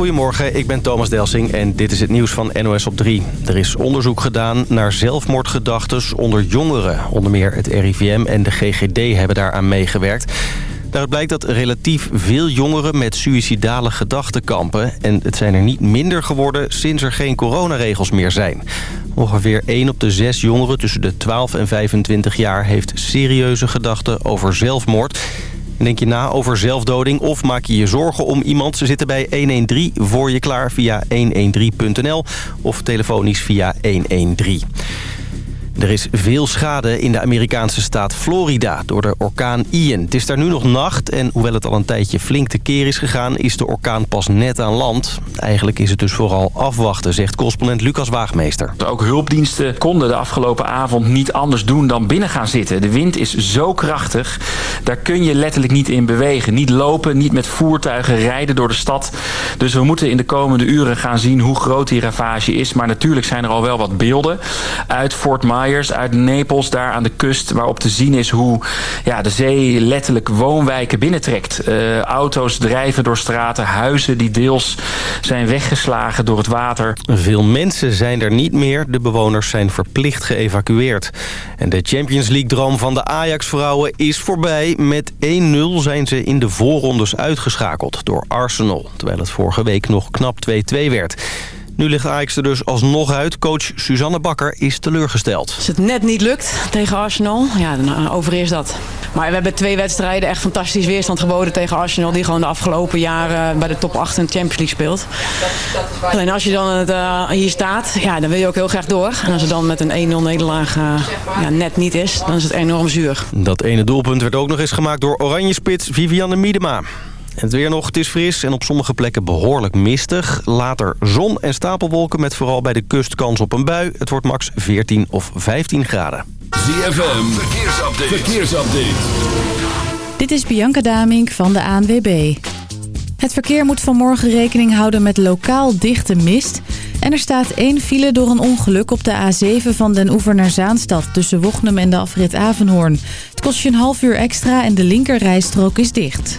Goedemorgen, ik ben Thomas Delsing en dit is het nieuws van NOS op 3. Er is onderzoek gedaan naar zelfmoordgedachten onder jongeren. Onder meer het RIVM en de GGD hebben daaraan meegewerkt. Daaruit blijkt dat relatief veel jongeren met suïcidale gedachten kampen. En het zijn er niet minder geworden sinds er geen coronaregels meer zijn. Ongeveer 1 op de 6 jongeren tussen de 12 en 25 jaar heeft serieuze gedachten over zelfmoord. Denk je na over zelfdoding of maak je je zorgen om iemand? Ze zitten bij 113 voor je klaar via 113.nl of telefonisch via 113. Er is veel schade in de Amerikaanse staat Florida door de orkaan Ian. Het is daar nu nog nacht en hoewel het al een tijdje flink tekeer is gegaan... is de orkaan pas net aan land. Eigenlijk is het dus vooral afwachten, zegt correspondent Lucas Waagmeester. Ook hulpdiensten konden de afgelopen avond niet anders doen dan binnen gaan zitten. De wind is zo krachtig, daar kun je letterlijk niet in bewegen. Niet lopen, niet met voertuigen rijden door de stad. Dus we moeten in de komende uren gaan zien hoe groot die ravage is. Maar natuurlijk zijn er al wel wat beelden uit Fort Myers uit Napels, daar aan de kust... waarop te zien is hoe ja, de zee letterlijk woonwijken binnentrekt. Uh, auto's drijven door straten, huizen die deels zijn weggeslagen door het water. Veel mensen zijn er niet meer. De bewoners zijn verplicht geëvacueerd. En de Champions League-droom van de Ajax-vrouwen is voorbij. Met 1-0 zijn ze in de voorrondes uitgeschakeld door Arsenal. Terwijl het vorige week nog knap 2-2 werd. Nu ligt Ajax er dus alsnog uit. Coach Suzanne Bakker is teleurgesteld. Als het net niet lukt tegen Arsenal, ja, dan eh, overeerst dat. Maar we hebben twee wedstrijden echt fantastisch weerstand geboden tegen Arsenal... die gewoon de afgelopen jaren bij de top 8 in de Champions League speelt. Alleen als je dan het, uh, hier staat, ja, dan wil je ook heel graag door. En als het dan met een 1-0 nederlaag uh, ja, net niet is, dan is het enorm zuur. Dat ene doelpunt werd ook nog eens gemaakt door Oranje Spits Vivianne Miedema. Het weer nog, het is fris en op sommige plekken behoorlijk mistig. Later zon en stapelwolken met vooral bij de kust kans op een bui. Het wordt max 14 of 15 graden. ZFM, verkeersupdate. verkeersupdate. Dit is Bianca Damink van de ANWB. Het verkeer moet vanmorgen rekening houden met lokaal dichte mist... En er staat één file door een ongeluk op de A7 van Den Oever naar Zaanstad... tussen Wochnum en de afrit Avenhoorn. Het kost je een half uur extra en de linkerrijstrook is dicht.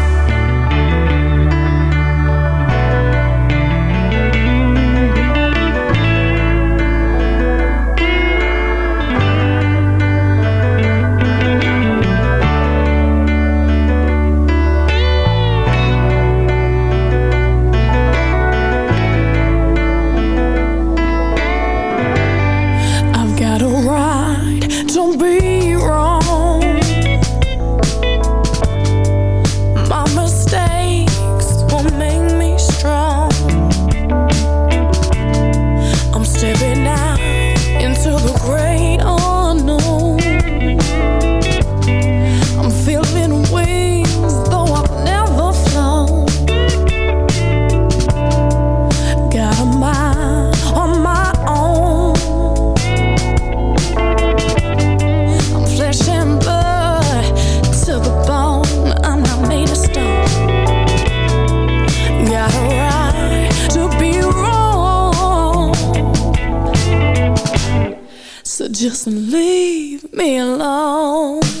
just leave me alone.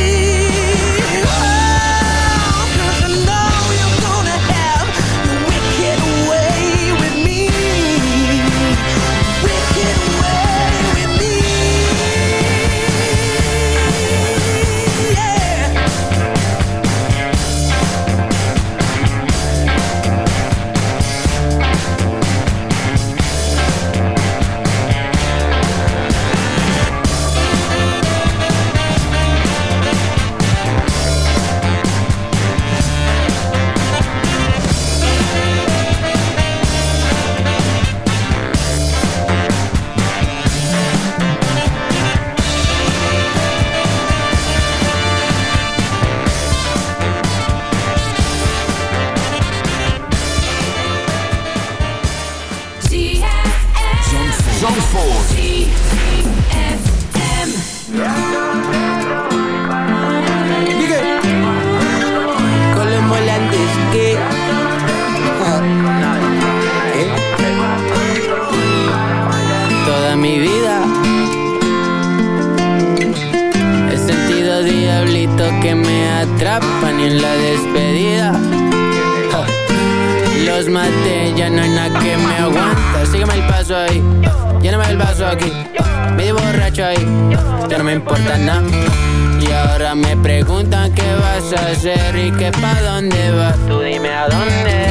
hacer y pa' dónde vas. Tú dime a dónde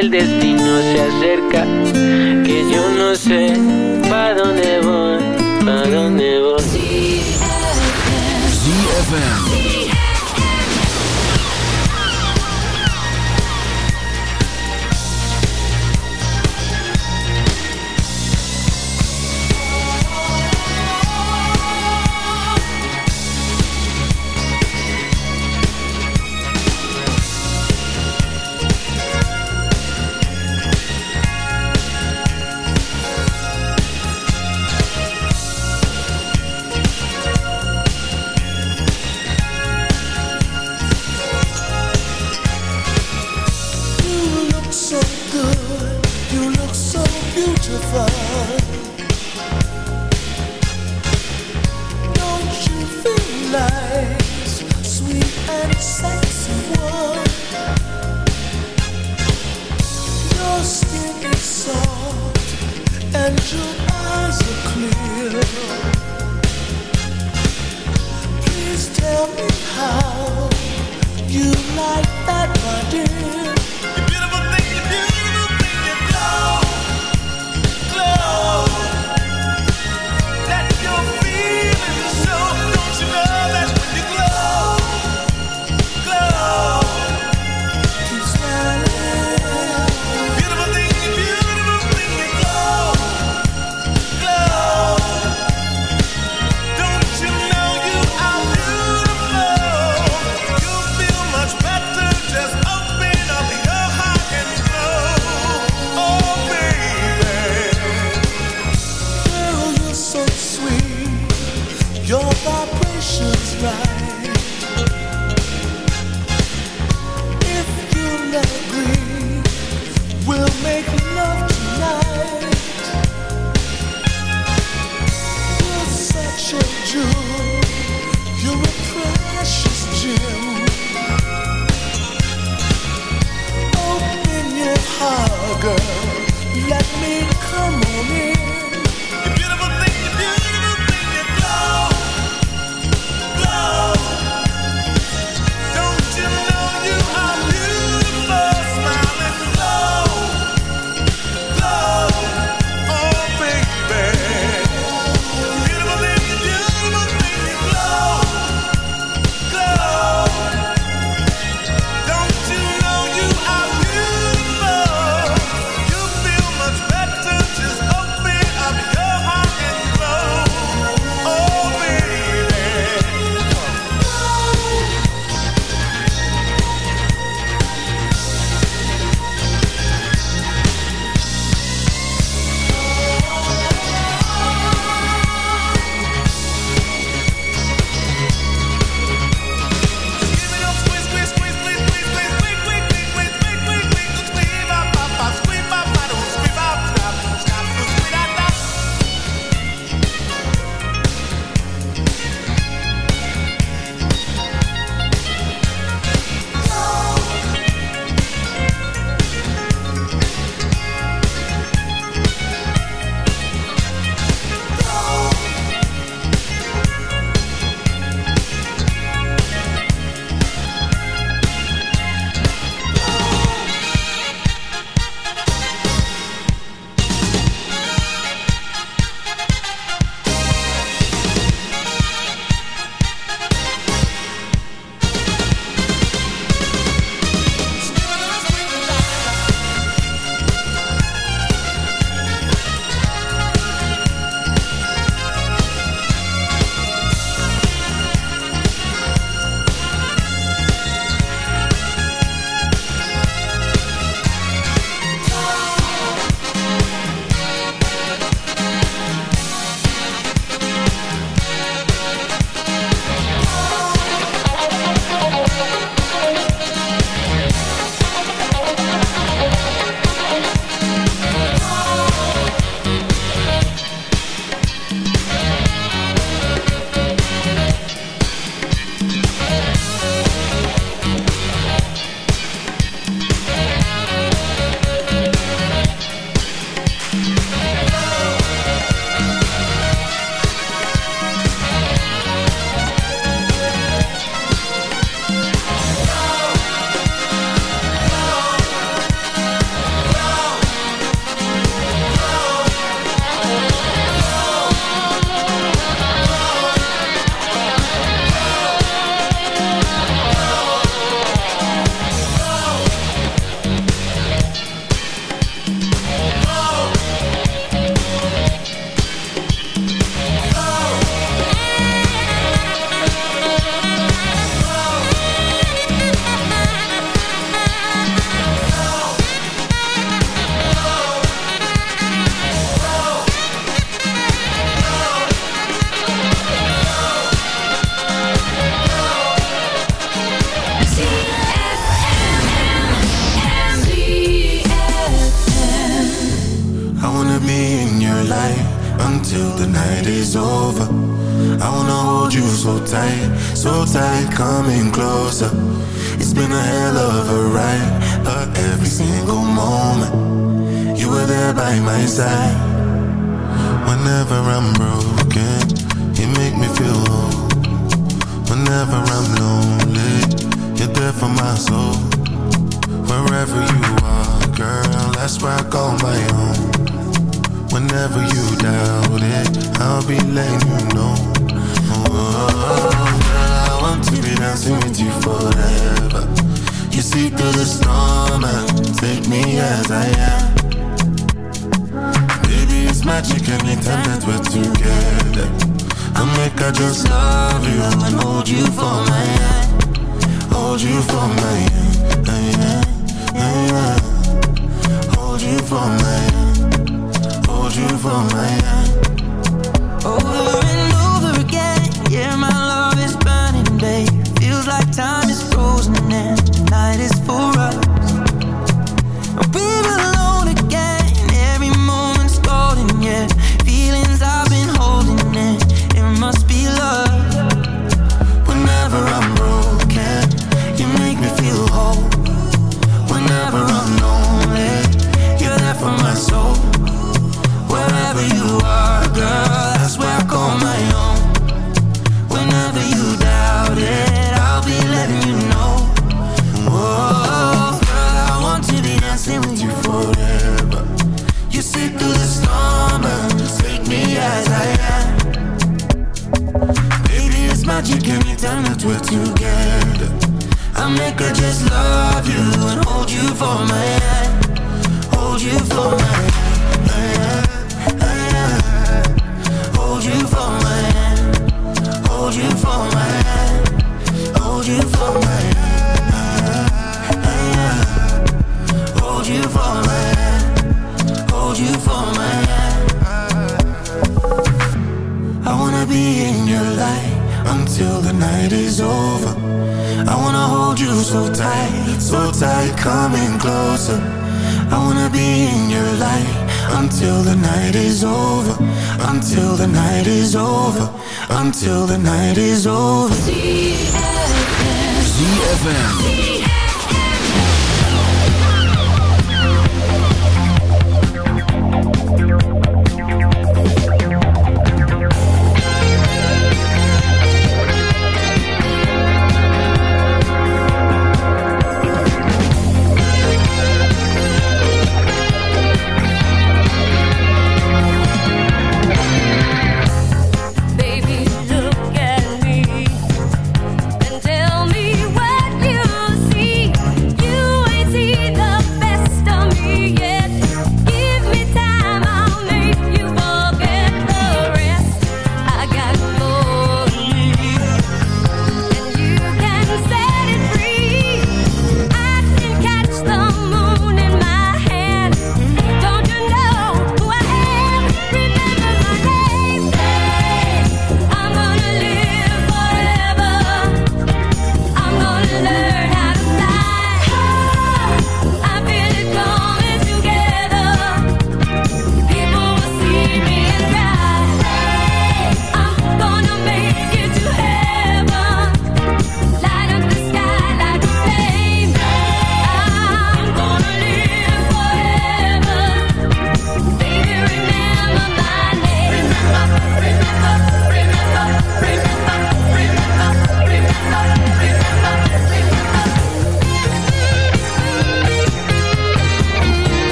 el destino se acerca, que yo no sé para dónde voy, para dónde voy. ZFM.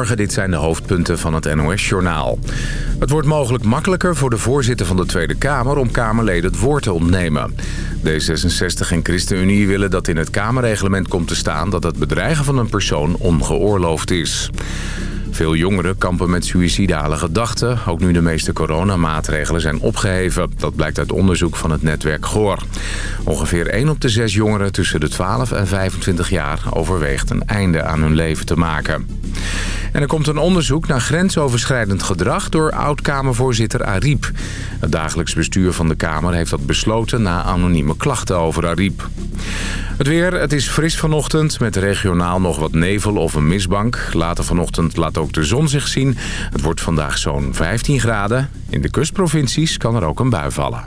Dit zijn de hoofdpunten van het NOS-journaal. Het wordt mogelijk makkelijker voor de voorzitter van de Tweede Kamer... om Kamerleden het woord te ontnemen. D66 en ChristenUnie willen dat in het Kamerreglement komt te staan... dat het bedreigen van een persoon ongeoorloofd is. Veel jongeren kampen met suïcidale gedachten, ook nu de meeste coronamaatregelen zijn opgeheven. Dat blijkt uit onderzoek van het netwerk GOR. Ongeveer 1 op de 6 jongeren tussen de 12 en 25 jaar overweegt een einde aan hun leven te maken. En er komt een onderzoek naar grensoverschrijdend gedrag door oud-Kamervoorzitter Ariep. Het dagelijks bestuur van de Kamer heeft dat besloten na anonieme klachten over Ariep. Het weer, het is fris vanochtend met regionaal nog wat nevel of een mistbank. Later vanochtend laat ook de zon zich zien. Het wordt vandaag zo'n 15 graden. In de kustprovincies kan er ook een bui vallen.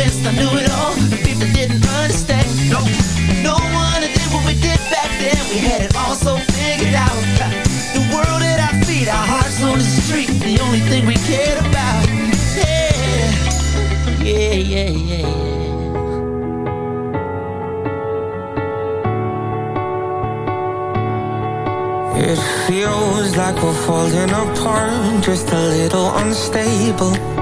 convinced I knew it all. But people didn't understand. No, no one did what we did back then. We had it all so figured out. The world at our feet, our hearts on the street The only thing we cared about. Yeah, yeah, yeah, yeah. It feels like we're falling apart, just a little unstable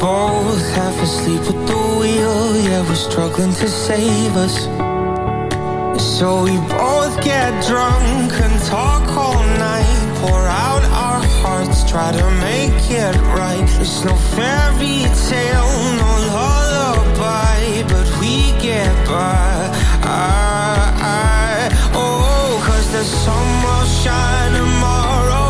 both half asleep. At the wheel Yeah, we're struggling to save us. So we both get drunk and talk all night. Pour out our hearts, try to make it right. It's no fairy tale, no lullaby But we get by. I, I, Oh, cause the sun will shine tomorrow.